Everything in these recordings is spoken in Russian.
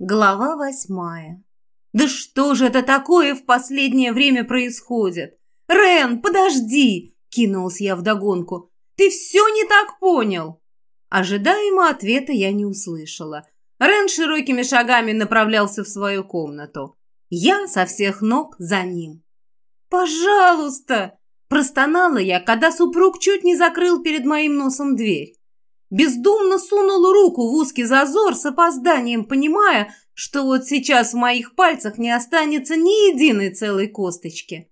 Глава восьмая. «Да что же это такое в последнее время происходит? Рен, подожди!» – кинулся я вдогонку. «Ты все не так понял!» Ожидаемо ответа я не услышала. Рен широкими шагами направлялся в свою комнату. Я со всех ног за ним. «Пожалуйста!» – простонала я, когда супруг чуть не закрыл перед моим носом дверь. Бездумно сунул руку в узкий зазор с опозданием, понимая, что вот сейчас в моих пальцах не останется ни единой целой косточки.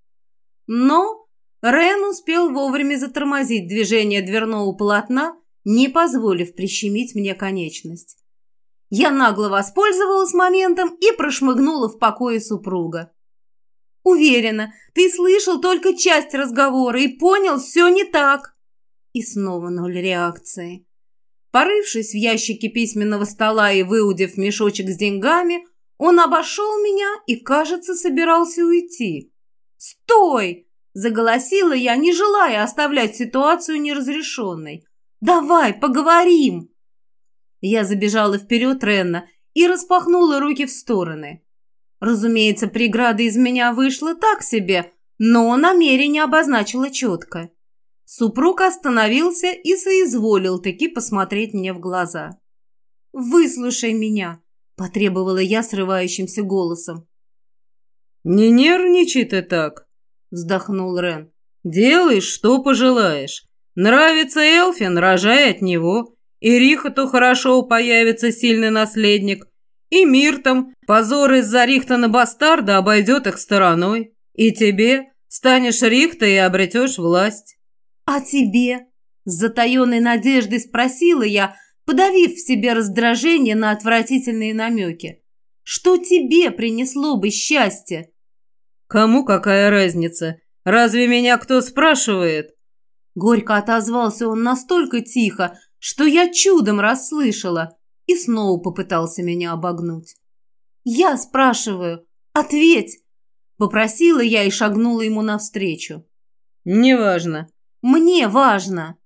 Но Рен успел вовремя затормозить движение дверного полотна, не позволив прищемить мне конечность. Я нагло воспользовалась моментом и прошмыгнула в покое супруга. «Уверена, ты слышал только часть разговора и понял все не так». И снова ноль реакции. Порывшись в ящике письменного стола и выудив мешочек с деньгами, он обошел меня и, кажется, собирался уйти. «Стой!» – заголосила я, не желая оставлять ситуацию неразрешенной. «Давай, поговорим!» Я забежала вперед Ренна и распахнула руки в стороны. Разумеется, преграда из меня вышла так себе, но намерение обозначила четко. Супруг остановился и соизволил таки посмотреть мне в глаза. «Выслушай меня», — потребовала я срывающимся голосом. «Не нервничай ты так», — вздохнул Рен. «Делай, что пожелаешь. Нравится Элфин, рожай от него. И Рихоту хорошо появится сильный наследник. И Миртом позор из-за Рихтона бастарда обойдет их стороной. И тебе станешь Рихта и обретешь власть». «А тебе?» С затаенной надеждой спросила я, подавив в себе раздражение на отвратительные намеки. «Что тебе принесло бы счастье?» «Кому какая разница? Разве меня кто спрашивает?» Горько отозвался он настолько тихо, что я чудом расслышала, и снова попытался меня обогнуть. «Я спрашиваю, ответь!» Попросила я и шагнула ему навстречу. «Неважно. Мне важно!»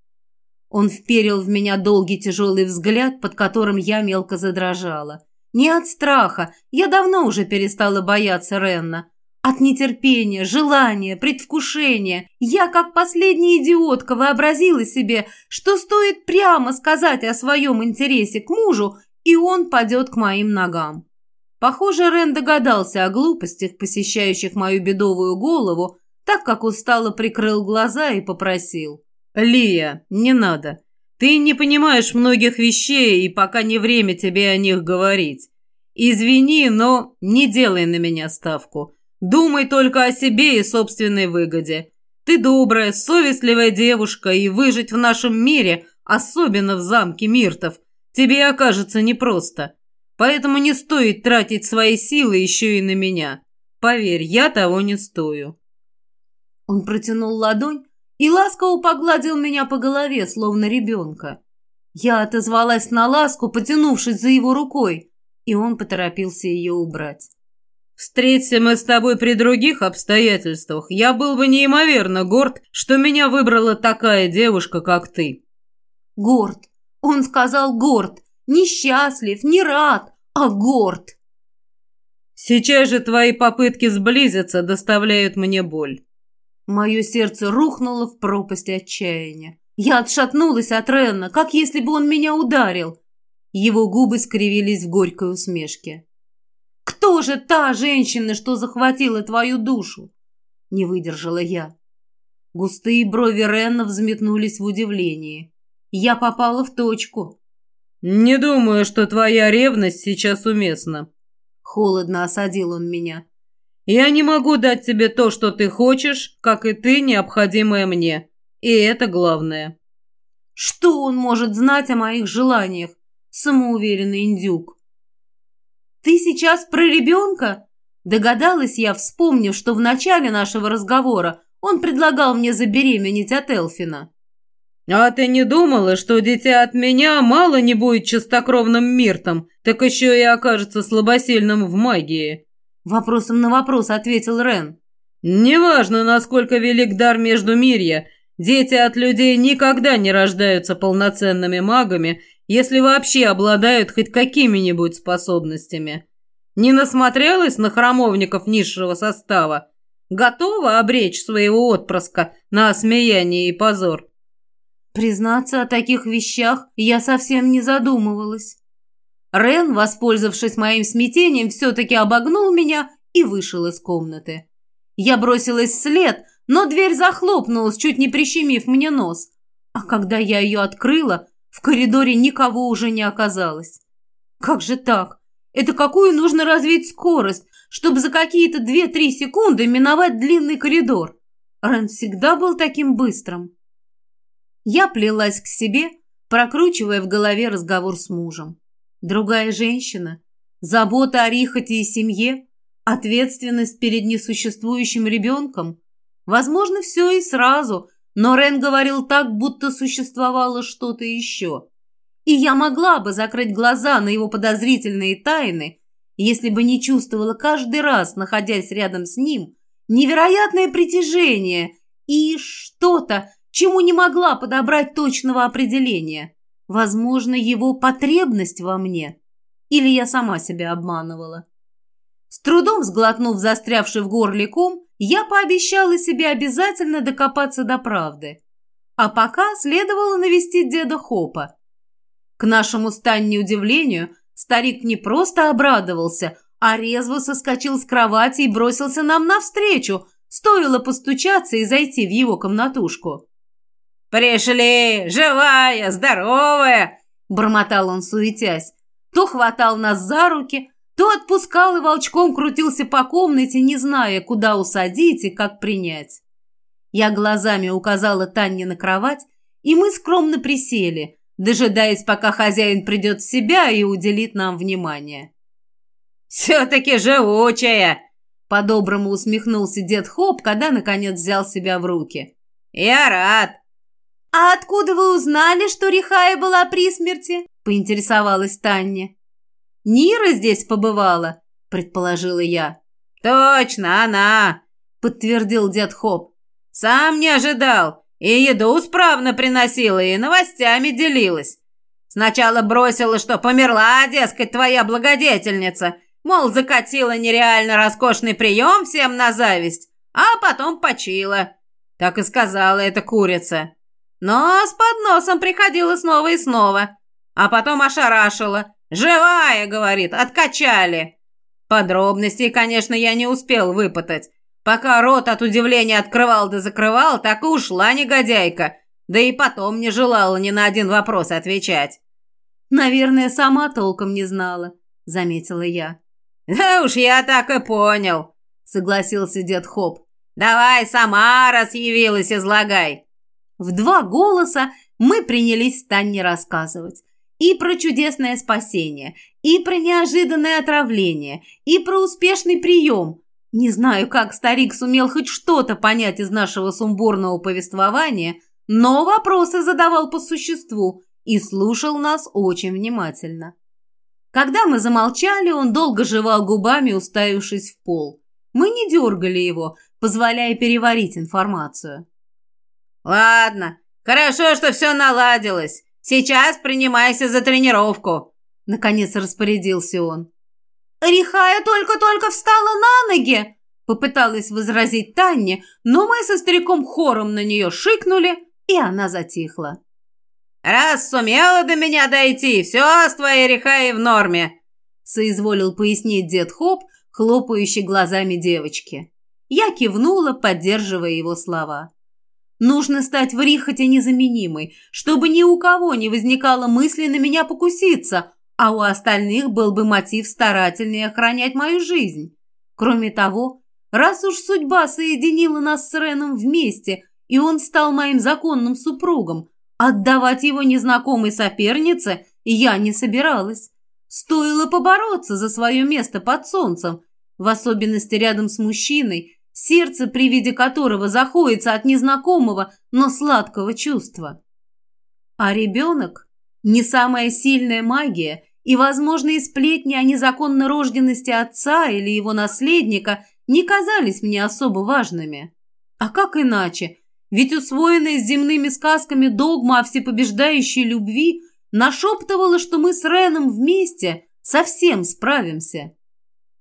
Он вперил в меня долгий тяжелый взгляд, под которым я мелко задрожала. Не от страха, я давно уже перестала бояться Ренна. От нетерпения, желания, предвкушения я, как последняя идиотка, вообразила себе, что стоит прямо сказать о своем интересе к мужу, и он падет к моим ногам. Похоже, Рен догадался о глупостях, посещающих мою бедовую голову, так как устало прикрыл глаза и попросил. «Лия, не надо. Ты не понимаешь многих вещей, и пока не время тебе о них говорить. Извини, но не делай на меня ставку. Думай только о себе и собственной выгоде. Ты добрая, совестливая девушка, и выжить в нашем мире, особенно в замке Миртов, тебе окажется непросто. Поэтому не стоит тратить свои силы еще и на меня. Поверь, я того не стою». Он протянул ладонь и ласково погладил меня по голове, словно ребенка. Я отозвалась на ласку, потянувшись за его рукой, и он поторопился ее убрать. «Встреться мы с тобой при других обстоятельствах, я был бы неимоверно горд, что меня выбрала такая девушка, как ты». «Горд! Он сказал горд! Несчастлив, не рад, а горд!» «Сейчас же твои попытки сблизиться доставляют мне боль. Мое сердце рухнуло в пропасть отчаяния. Я отшатнулась от Ренна, как если бы он меня ударил. Его губы скривились в горькой усмешке. «Кто же та женщина, что захватила твою душу?» Не выдержала я. Густые брови Ренна взметнулись в удивлении. Я попала в точку. «Не думаю, что твоя ревность сейчас уместна». Холодно осадил он меня. Я не могу дать тебе то, что ты хочешь, как и ты, необходимое мне. И это главное. Что он может знать о моих желаниях? Самоуверенный индюк. Ты сейчас про ребенка? Догадалась я, вспомнив, что в начале нашего разговора он предлагал мне забеременеть от Элфина. «А ты не думала, что дитя от меня мало не будет чистокровным миртом, так еще и окажется слабосильным в магии?» Вопросом на вопрос ответил Рен. «Неважно, насколько велик дар между мирья, дети от людей никогда не рождаются полноценными магами, если вообще обладают хоть какими-нибудь способностями. Не насмотрелась на храмовников низшего состава? Готова обречь своего отпрыска на осмеяние и позор? Признаться о таких вещах я совсем не задумывалась. Рен, воспользовавшись моим смятением, все-таки обогнул меня и вышел из комнаты. Я бросилась вслед, но дверь захлопнулась, чуть не прищемив мне нос. А когда я ее открыла, в коридоре никого уже не оказалось. Как же так? Это какую нужно развить скорость, чтобы за какие-то 2-3 секунды миновать длинный коридор? Рен всегда был таким быстрым. Я плелась к себе, прокручивая в голове разговор с мужем. Другая женщина, забота о Рихоте и семье, ответственность перед несуществующим ребенком. Возможно, все и сразу, но Рен говорил так, будто существовало что-то еще. И я могла бы закрыть глаза на его подозрительные тайны, если бы не чувствовала каждый раз, находясь рядом с ним, невероятное притяжение и что-то, чему не могла подобрать точного определения. Возможно, его потребность во мне. Или я сама себя обманывала. С трудом сглотнув застрявший в горле ком, я пообещала себе обязательно докопаться до правды. А пока следовало навестить деда Хопа. К нашему станне удивлению, старик не просто обрадовался, а резво соскочил с кровати и бросился нам навстречу, стоило постучаться и зайти в его комнатушку. «Пришли! Живая, здоровая!» – бормотал он, суетясь. То хватал нас за руки, то отпускал и волчком крутился по комнате, не зная, куда усадить и как принять. Я глазами указала Танне на кровать, и мы скромно присели, дожидаясь, пока хозяин придет в себя и уделит нам внимание. «Все-таки живучая!» – по-доброму усмехнулся дед Хоп, когда, наконец, взял себя в руки. «Я рад!» «А откуда вы узнали, что Рихая была при смерти?» – поинтересовалась Таня. «Нира здесь побывала», – предположила я. «Точно, она!» – подтвердил дед Хоп. «Сам не ожидал. И еду справно приносила, и новостями делилась. Сначала бросила, что померла, дескать, твоя благодетельница. Мол, закатила нереально роскошный прием всем на зависть, а потом почила. Так и сказала эта курица. Но с подносом приходила снова и снова. А потом ошарашила. «Живая!» — говорит, «откачали». Подробностей, конечно, я не успел выпытать. Пока рот от удивления открывал да закрывал, так и ушла негодяйка. Да и потом не желала ни на один вопрос отвечать. «Наверное, сама толком не знала», — заметила я. «Да уж я так и понял», — согласился дед Хоп. «Давай сама, раз явилась, излагай». В два голоса мы принялись Танне рассказывать. И про чудесное спасение, и про неожиданное отравление, и про успешный прием. Не знаю, как старик сумел хоть что-то понять из нашего сумбурного повествования, но вопросы задавал по существу и слушал нас очень внимательно. Когда мы замолчали, он долго жевал губами, уставившись в пол. Мы не дергали его, позволяя переварить информацию. «Ладно, хорошо, что все наладилось. Сейчас принимайся за тренировку», — наконец распорядился он. «Рихая только-только встала на ноги!» Попыталась возразить Таня, но мы со стариком хором на нее шикнули, и она затихла. «Раз сумела до меня дойти, все с твоей Рихаей в норме», соизволил пояснить дед Хоп, хлопающий глазами девочки. Я кивнула, поддерживая его слова. Нужно стать в Рихоте незаменимой, чтобы ни у кого не возникало мысли на меня покуситься, а у остальных был бы мотив старательнее охранять мою жизнь. Кроме того, раз уж судьба соединила нас с Реном вместе, и он стал моим законным супругом, отдавать его незнакомой сопернице я не собиралась. Стоило побороться за свое место под солнцем, в особенности рядом с мужчиной, сердце при виде которого заходится от незнакомого, но сладкого чувства. А ребенок – не самая сильная магия, и возможные сплетни о незаконной рожденности отца или его наследника не казались мне особо важными. А как иначе? Ведь усвоенная земными сказками догма о всепобеждающей любви нашептывала, что мы с Реном вместе совсем справимся.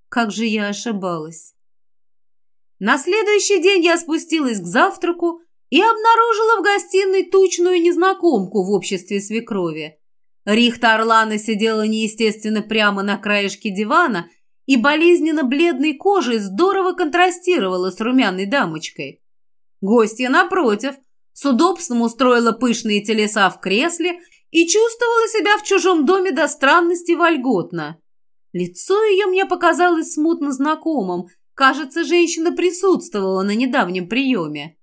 Как же я ошибалась. На следующий день я спустилась к завтраку и обнаружила в гостиной тучную незнакомку в обществе свекрови. Рихта Орлана сидела неестественно прямо на краешке дивана и болезненно бледной кожей здорово контрастировала с румяной дамочкой. Гостья, напротив, с удобством устроила пышные телеса в кресле и чувствовала себя в чужом доме до странности вольготно. Лицо ее мне показалось смутно знакомым. Кажется, женщина присутствовала на недавнем приеме.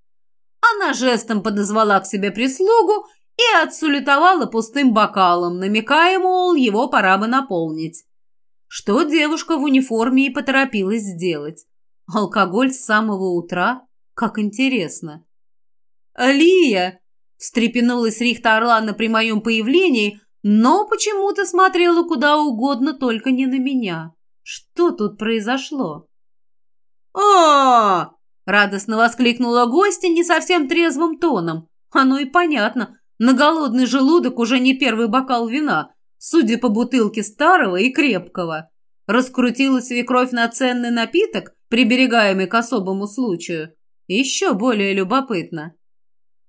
Она жестом подозвала к себе прислугу и отсулетовала пустым бокалом, намекая, мол, его пора бы наполнить. Что девушка в униформе и поторопилась сделать. Алкоголь с самого утра? Как интересно. «Лия!» – встрепенулась Рихта Орлана при моем появлении, но почему-то смотрела куда угодно, только не на меня. Что тут произошло? О радостно воскликнула гостья не совсем трезвым тоном. Оно и понятно. На голодный желудок уже не первый бокал вина, судя по бутылке старого и крепкого. Раскрутила свекровь на ценный напиток, приберегаемый к особому случаю. Еще более любопытно.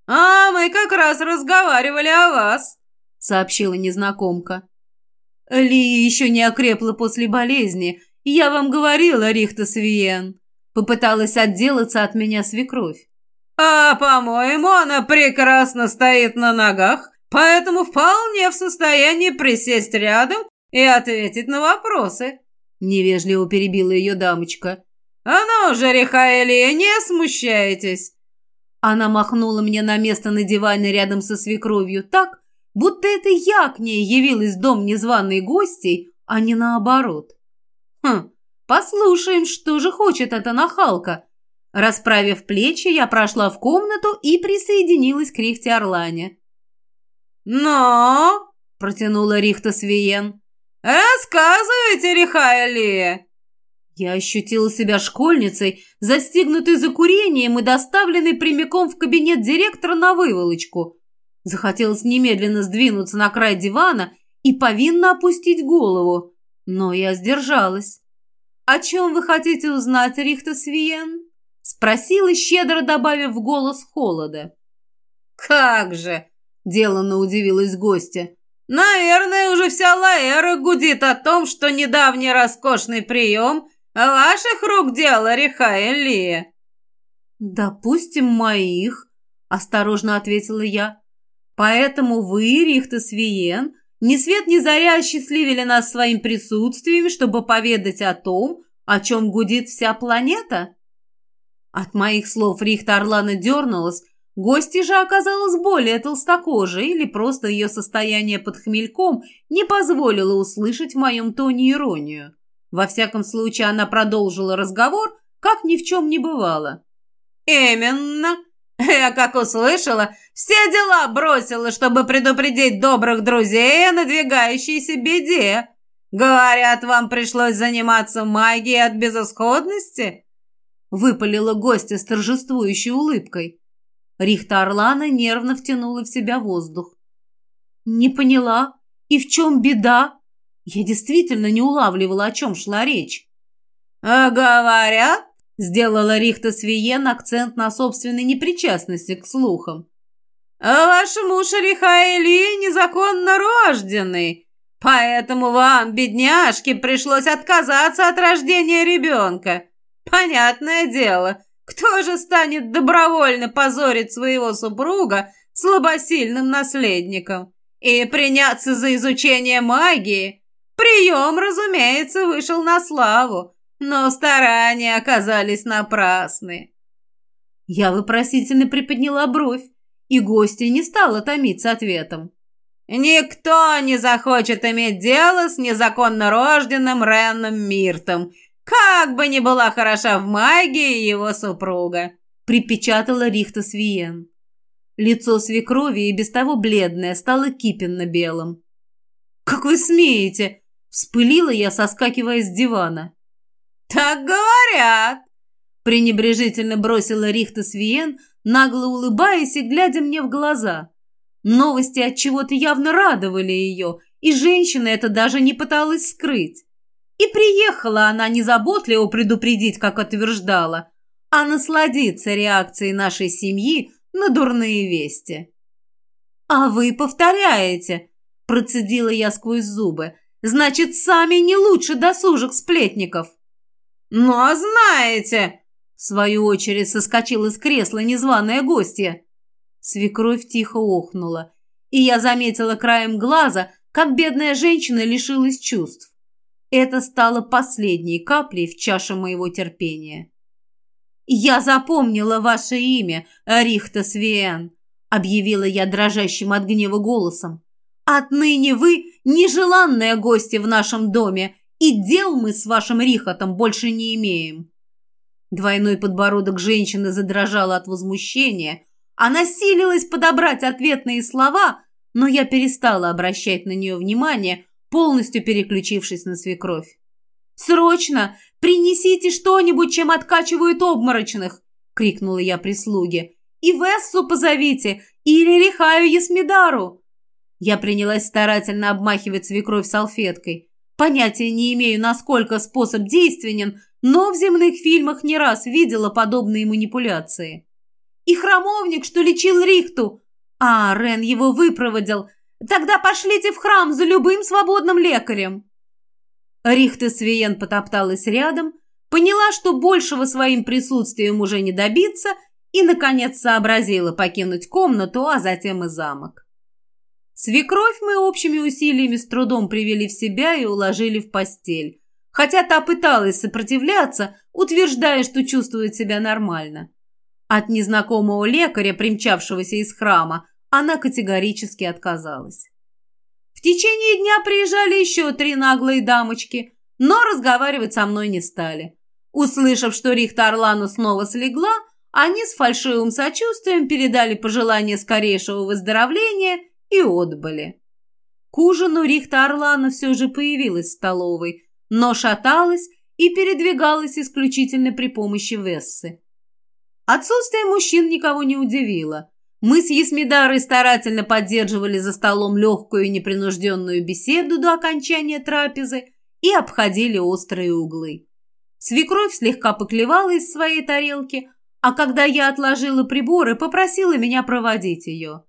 «А мы как раз разговаривали о вас», — сообщила незнакомка. «Ли еще не окрепла после болезни. Я вам говорила, Рихта Свиен». Попыталась отделаться от меня свекровь. «А, по-моему, она прекрасно стоит на ногах, поэтому вполне в состоянии присесть рядом и ответить на вопросы», — невежливо перебила ее дамочка. «А ну же, Рихаэлия, не смущайтесь. Она махнула мне на место на диване рядом со свекровью так, будто это я к ней явилась в дом незваной гостей, а не наоборот. Хм, послушаем, что же хочет эта нахалка. Расправив плечи, я прошла в комнату и присоединилась к Рихте Орлане. «Но!» – протянула Рихта Свиен. «Рассказывайте, Рихая я ощутила себя школьницей, застигнутой за курением и доставленной прямиком в кабинет директора на выволочку. Захотелось немедленно сдвинуться на край дивана и повинно опустить голову, но я сдержалась. «О чем вы хотите узнать, Рихта Свиен?» — спросила, щедро добавив в голос холода. «Как же!» — деланно удивилась гостья. «Наверное, уже вся Лаэра гудит о том, что недавний роскошный прием — «Ваших рук дело, Реха Элия?» «Допустим, моих», — осторожно ответила я. «Поэтому вы, Рихта Свиен, ни свет ни заря осчастливили нас своим присутствием, чтобы поведать о том, о чем гудит вся планета?» От моих слов Рихта Орлана дернулась, гостья же оказалась более толстокожей или просто ее состояние под хмельком не позволило услышать в моем тоне иронию. Во всяком случае, она продолжила разговор, как ни в чем не бывало. «Именно. Я, как услышала, все дела бросила, чтобы предупредить добрых друзей о надвигающейся беде. Говорят, вам пришлось заниматься магией от безысходности?» Выпалила гостья с торжествующей улыбкой. Рихта Орлана нервно втянула в себя воздух. «Не поняла. И в чем беда?» Я действительно не улавливала, о чем шла речь. «А говорят?» — сделала Рихта Свиен акцент на собственной непричастности к слухам. «А ваш муж Рихаэли незаконно рожденный, поэтому вам, бедняжке, пришлось отказаться от рождения ребенка. Понятное дело, кто же станет добровольно позорить своего супруга слабосильным наследником и приняться за изучение магии?» Прием, разумеется, вышел на славу, но старания оказались напрасны. Я вопросительно приподняла бровь, и гостья не стала томиться ответом. «Никто не захочет иметь дело с незаконно рожденным Ренном Миртом, как бы ни была хороша в магии его супруга», припечатала Рихта Свиен. Лицо свекрови и без того бледное стало кипенно-белым. «Как вы смеете? Вспылила я, соскакивая с дивана. «Так говорят!» пренебрежительно бросила Рихта Свиен, нагло улыбаясь и глядя мне в глаза. Новости от чего-то явно радовали ее, и женщина это даже не пыталась скрыть. И приехала она не заботливо предупредить, как утверждала, а насладиться реакцией нашей семьи на дурные вести. «А вы повторяете», – процедила я сквозь зубы, – «значит, сами не лучше досужих сплетников». «Ну, а знаете!» – в свою очередь соскочила из кресла незваная гостья. Свекровь тихо охнула, и я заметила краем глаза, как бедная женщина лишилась чувств. Это стало последней каплей в чаше моего терпения. «Я запомнила ваше имя, Рихта Свиэн», — объявила я дрожащим от гнева голосом. «Отныне вы нежеланная гостья в нашем доме, и дел мы с вашим Рихотом больше не имеем». Двойной подбородок женщины задрожал от возмущения. Она силилась подобрать ответные слова, но я перестала обращать на нее внимание, полностью переключившись на свекровь. «Срочно! Принесите что-нибудь, чем откачивают обморочных!» — крикнула я прислуге. «И Вессу позовите! Или Рихаю Ясмидару!» Я принялась старательно обмахивать свекровь салфеткой. Понятия не имею, насколько способ действенен, но в земных фильмах не раз видела подобные манипуляции. «И храмовник, что лечил Рихту!» «А, Рен его выпроводил! Тогда пошлите в храм за любым свободным лекарем!» Рихта Свиен потопталась рядом, поняла, что большего своим присутствием уже не добиться, и, наконец, сообразила покинуть комнату, а затем и замок. Свекровь мы общими усилиями с трудом привели в себя и уложили в постель, хотя та пыталась сопротивляться, утверждая, что чувствует себя нормально. От незнакомого лекаря, примчавшегося из храма, она категорически отказалась. В течение дня приезжали еще три наглые дамочки, но разговаривать со мной не стали. Услышав, что Рихта Орлану снова слегла, они с фальшивым сочувствием передали пожелание скорейшего выздоровления и отбыли. К ужину Рихта Орлана все же появилась в столовой, но шаталась и передвигалась исключительно при помощи Вессы. Отсутствие мужчин никого не удивило. Мы с Есмидарой старательно поддерживали за столом легкую и непринужденную беседу до окончания трапезы и обходили острые углы. Свекровь слегка поклевала из своей тарелки, а когда я отложила приборы, попросила меня проводить ее.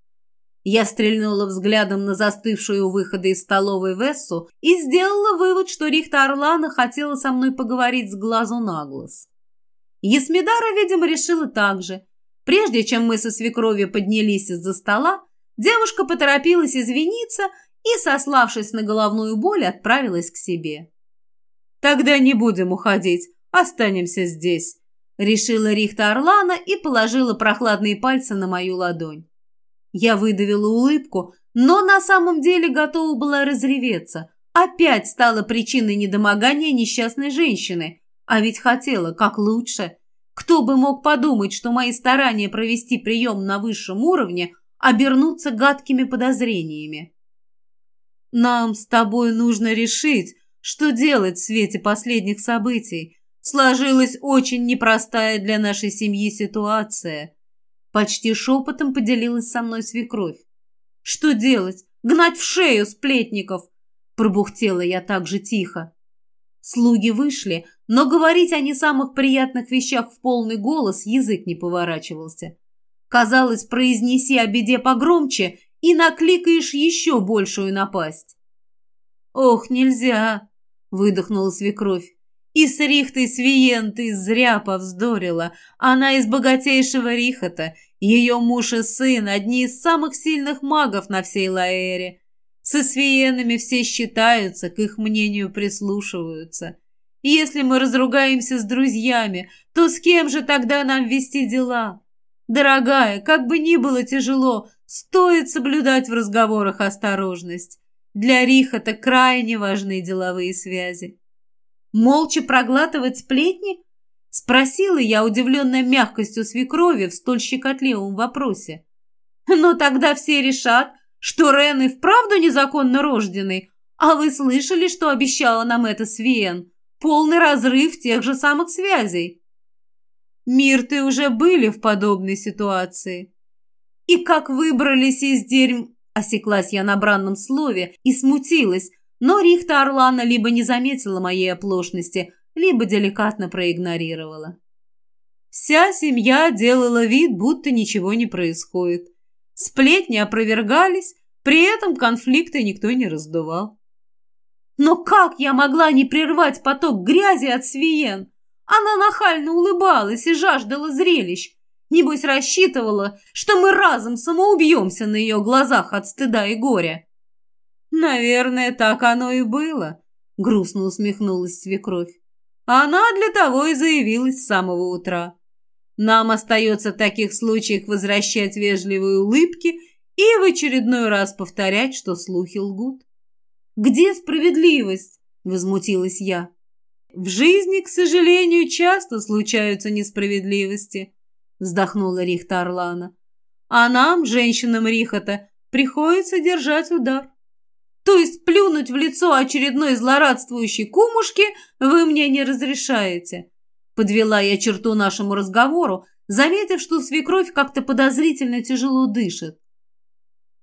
Я стрельнула взглядом на застывшую у выхода из столовой Вессу и сделала вывод, что Рихта Орлана хотела со мной поговорить с глазу на глаз. Есмидара, видимо, решила так же, Прежде чем мы со свекровью поднялись из-за стола, девушка поторопилась извиниться и, сославшись на головную боль, отправилась к себе. «Тогда не будем уходить, останемся здесь», — решила Рихта Орлана и положила прохладные пальцы на мою ладонь. Я выдавила улыбку, но на самом деле готова была разреветься. Опять стала причиной недомогания несчастной женщины, а ведь хотела как лучше — кто бы мог подумать, что мои старания провести прием на высшем уровне обернутся гадкими подозрениями? Нам с тобой нужно решить, что делать в свете последних событий. Сложилась очень непростая для нашей семьи ситуация. Почти шепотом поделилась со мной свекровь. Что делать? Гнать в шею сплетников? Пробухтела я так же тихо. Слуги вышли, но говорить о не самых приятных вещах в полный голос язык не поворачивался. Казалось, произнеси о беде погромче и накликаешь еще большую напасть. «Ох, нельзя!» — выдохнула свекровь. И с Рихтой Свиен ты зря повздорила. Она из богатейшего Рихота. Ее муж и сын – одни из самых сильных магов на всей Лаэре. Со свиенами все считаются, к их мнению прислушиваются. Если мы разругаемся с друзьями, то с кем же тогда нам вести дела? Дорогая, как бы ни было тяжело, стоит соблюдать в разговорах осторожность. Для Рихота крайне важны деловые связи. Молча проглатывать сплетни? Спросила я, удивленная мягкостью свекрови в столь щекотливом вопросе. Но тогда все решат, что Рен и вправду незаконно рожденный? А вы слышали, что обещала нам это Свиен? Полный разрыв тех же самых связей. Мир, ты уже были в подобной ситуации. И как выбрались из дерьм... Осеклась я на бранном слове и смутилась, Но Рихта Орлана либо не заметила моей оплошности, либо деликатно проигнорировала. Вся семья делала вид, будто ничего не происходит. Сплетни опровергались, при этом конфликты никто не раздувал. Но как я могла не прервать поток грязи от Свиен? Она нахально улыбалась и жаждала зрелищ. Небось рассчитывала, что мы разом самоубьемся на ее глазах от стыда и горя. «Наверное, так оно и было», — грустно усмехнулась свекровь. «Она для того и заявилась с самого утра. Нам остается в таких случаях возвращать вежливые улыбки и в очередной раз повторять, что слухи лгут». «Где справедливость?» — возмутилась я. «В жизни, к сожалению, часто случаются несправедливости», — вздохнула Рихта Орлана. «А нам, женщинам Рихота, приходится держать удар». То есть плюнуть в лицо очередной злорадствующей кумушки вы мне не разрешаете. Подвела я черту нашему разговору, заметив, что свекровь как-то подозрительно тяжело дышит.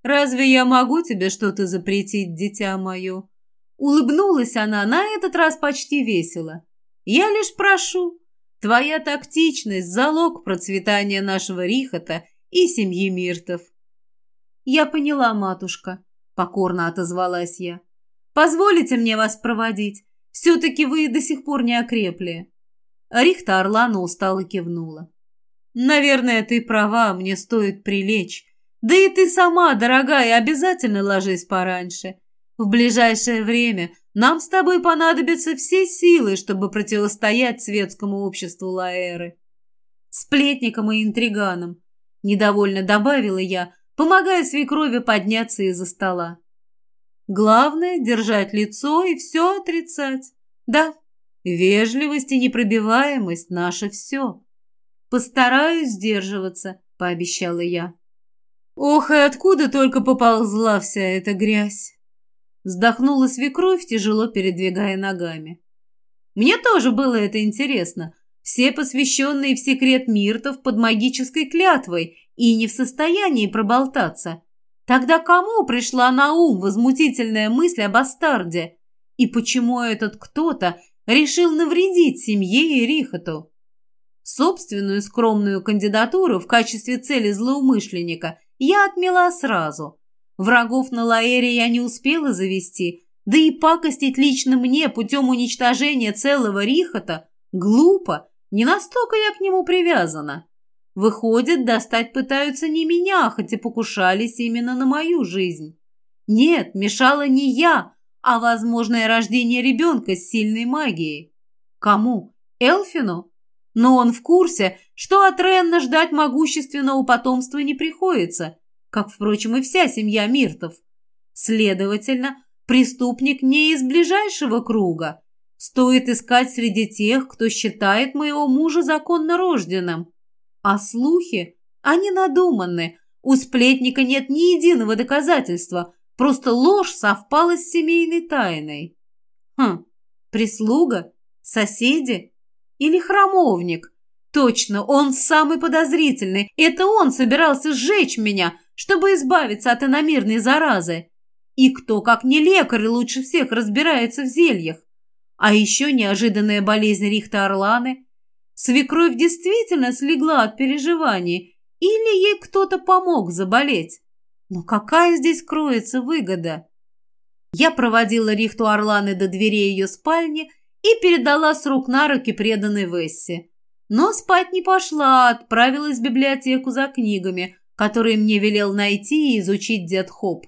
«Разве я могу тебе что-то запретить, дитя мое?» Улыбнулась она на этот раз почти весело. «Я лишь прошу. Твоя тактичность – залог процветания нашего Рихота и семьи Миртов». «Я поняла, матушка», — покорно отозвалась я. «Позволите мне вас проводить? Все-таки вы до сих пор не окрепли». Рихта Орлана устало кивнула. «Наверное, ты права, мне стоит прилечь. Да и ты сама, дорогая, обязательно ложись пораньше. В ближайшее время нам с тобой понадобятся все силы, чтобы противостоять светскому обществу Лаэры. Сплетникам и интриганам, недовольно добавила я, помогая свекрови подняться из-за стола. Главное — держать лицо и все отрицать. Да, вежливость и непробиваемость — наше все. Постараюсь сдерживаться, — пообещала я. Ох, и откуда только поползла вся эта грязь! Вздохнула свекровь, тяжело передвигая ногами. Мне тоже было это интересно. Все посвященные в секрет Миртов под магической клятвой и не в состоянии проболтаться. Тогда кому пришла на ум возмутительная мысль об Астарде? И почему этот кто-то решил навредить семье и Рихоту? Собственную скромную кандидатуру в качестве цели злоумышленника я отмела сразу. Врагов на Лаэре я не успела завести, да и пакостить лично мне путем уничтожения целого Рихота глупо, не настолько я к нему привязана. Выходит, достать пытаются не меня, хоть и покушались именно на мою жизнь. Нет, мешала не я, а возможное рождение ребенка с сильной магией. Кому? Элфину? Но он в курсе, что от Ренна ждать могущественного потомства не приходится, как, впрочем, и вся семья Миртов. Следовательно, преступник не из ближайшего круга. Стоит искать среди тех, кто считает моего мужа законно рожденным. А слухи? Они надуманны. У сплетника нет ни единого доказательства. Просто ложь совпала с семейной тайной. Хм, прислуга? Соседи? Или храмовник? Точно, он самый подозрительный. Это он собирался сжечь меня, чтобы избавиться от иномирной заразы. И кто, как не лекарь, лучше всех разбирается в зельях? А еще неожиданная болезнь Рихта Орланы – Свекровь действительно слегла от переживаний или ей кто-то помог заболеть. Но какая здесь кроется выгода? Я проводила Рихту Орланы до дверей ее спальни и передала с рук на руки преданной Вессе. Но спать не пошла, отправилась в библиотеку за книгами, которые мне велел найти и изучить дед Хоп.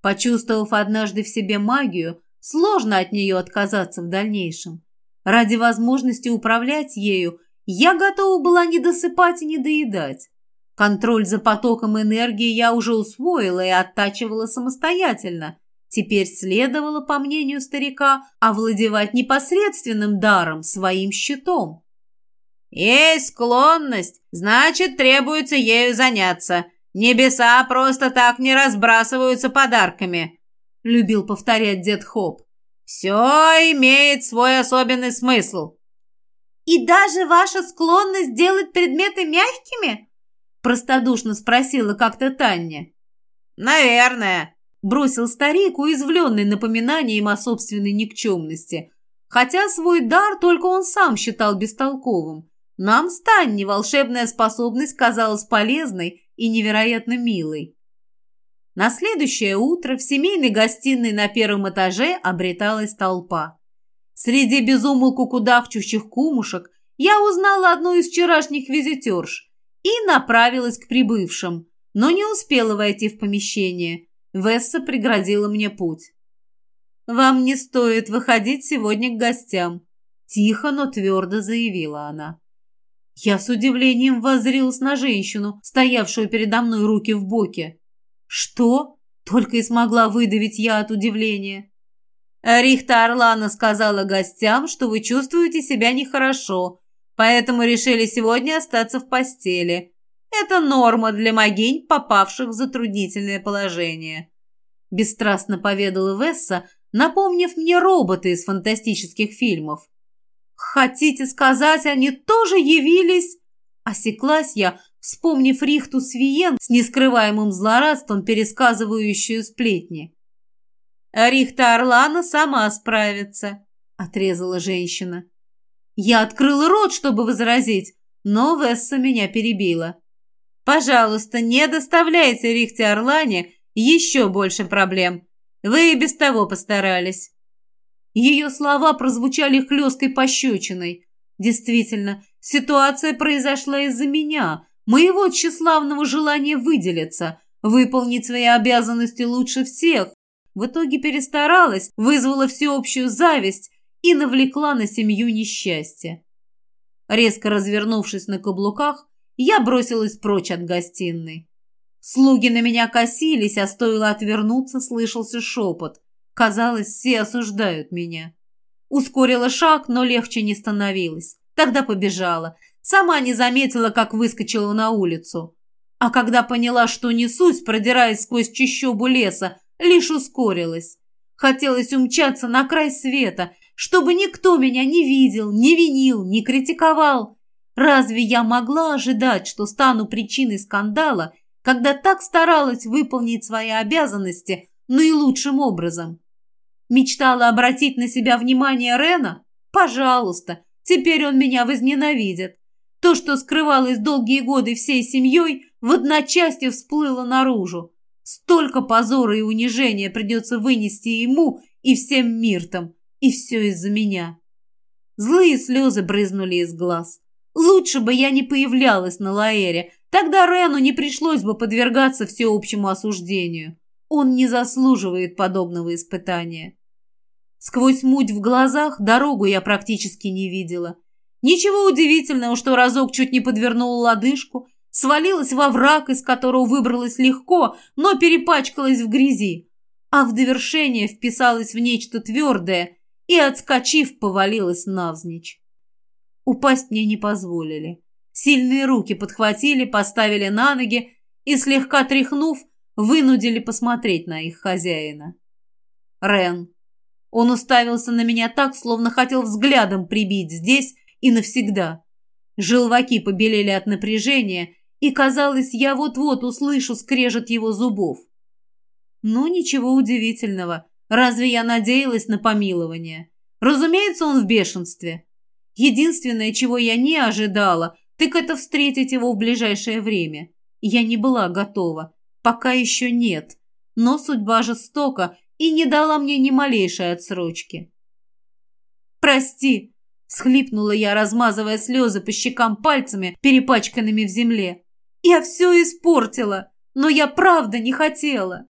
Почувствовав однажды в себе магию, сложно от нее отказаться в дальнейшем. Ради возможности управлять ею я готова была не досыпать и не доедать. Контроль за потоком энергии я уже усвоила и оттачивала самостоятельно. Теперь следовало, по мнению старика, овладевать непосредственным даром, своим щитом. «Есть склонность, значит, требуется ею заняться. Небеса просто так не разбрасываются подарками», — любил повторять дед Хоп. Все имеет свой особенный смысл. И даже ваша склонность делать предметы мягкими? Простодушно спросила как-то Таня. Наверное. бросил старик, уязвленный напоминанием о собственной никчемности. Хотя свой дар только он сам считал бестолковым. Нам с Танни волшебная способность казалась полезной и невероятно милой. На следующее утро в семейной гостиной на первом этаже обреталась толпа. Среди безумолку кудахчущих кумушек я узнала одну из вчерашних визитерш и направилась к прибывшим, но не успела войти в помещение. Весса преградила мне путь. «Вам не стоит выходить сегодня к гостям», – тихо, но твердо заявила она. Я с удивлением воззрилась на женщину, стоявшую передо мной руки в боки. «Что?» – только и смогла выдавить я от удивления. «Рихта Орлана сказала гостям, что вы чувствуете себя нехорошо, поэтому решили сегодня остаться в постели. Это норма для могинь, попавших в затруднительное положение», – бесстрастно поведала Весса, напомнив мне роботы из фантастических фильмов. «Хотите сказать, они тоже явились?» Осеклась я, вспомнив Рихту Свиен с нескрываемым злорадством, пересказывающую сплетни. «Рихта Орлана сама справится», — отрезала женщина. Я открыла рот, чтобы возразить, но Весса меня перебила. «Пожалуйста, не доставляйте Рихте Орлане еще больше проблем. Вы и без того постарались». Ее слова прозвучали хлесткой пощечиной. Действительно, ситуация произошла из-за меня, моего тщеславного желания выделиться, выполнить свои обязанности лучше всех. В итоге перестаралась, вызвала всеобщую зависть и навлекла на семью несчастье. Резко развернувшись на каблуках, я бросилась прочь от гостиной. Слуги на меня косились, а стоило отвернуться, слышался шепот. Казалось, все осуждают меня. Ускорила шаг, но легче не становилось. Тогда побежала. Сама не заметила, как выскочила на улицу. А когда поняла, что несусь, продираясь сквозь чащобу леса, лишь ускорилась. Хотелось умчаться на край света, чтобы никто меня не видел, не винил, не критиковал. Разве я могла ожидать, что стану причиной скандала, когда так старалась выполнить свои обязанности наилучшим образом? Мечтала обратить на себя внимание Рена? Пожалуйста, теперь он меня возненавидит. То, что скрывалось долгие годы всей семьей, в одночасье всплыло наружу. Столько позора и унижения придется вынести ему и всем миртам. И все из-за меня. Злые слезы брызнули из глаз. Лучше бы я не появлялась на Лаэре, тогда Рену не пришлось бы подвергаться всеобщему осуждению. Он не заслуживает подобного испытания. Сквозь муть в глазах дорогу я практически не видела. Ничего удивительного, что разок чуть не подвернула лодыжку, свалилась во враг, из которого выбралась легко, но перепачкалась в грязи, а в довершение вписалась в нечто твердое и, отскочив, повалилась навзничь. Упасть мне не позволили. Сильные руки подхватили, поставили на ноги и, слегка тряхнув, вынудили посмотреть на их хозяина. Рен. Он уставился на меня так, словно хотел взглядом прибить здесь и навсегда. Желваки побелели от напряжения, и, казалось, я вот-вот услышу скрежет его зубов. Ну, ничего удивительного. Разве я надеялась на помилование? Разумеется, он в бешенстве. Единственное, чего я не ожидала, так это встретить его в ближайшее время. Я не была готова. Пока еще нет. Но судьба жестока и не дала мне ни малейшей отсрочки. «Прости!» – схлипнула я, размазывая слезы по щекам пальцами, перепачканными в земле. «Я все испортила, но я правда не хотела!»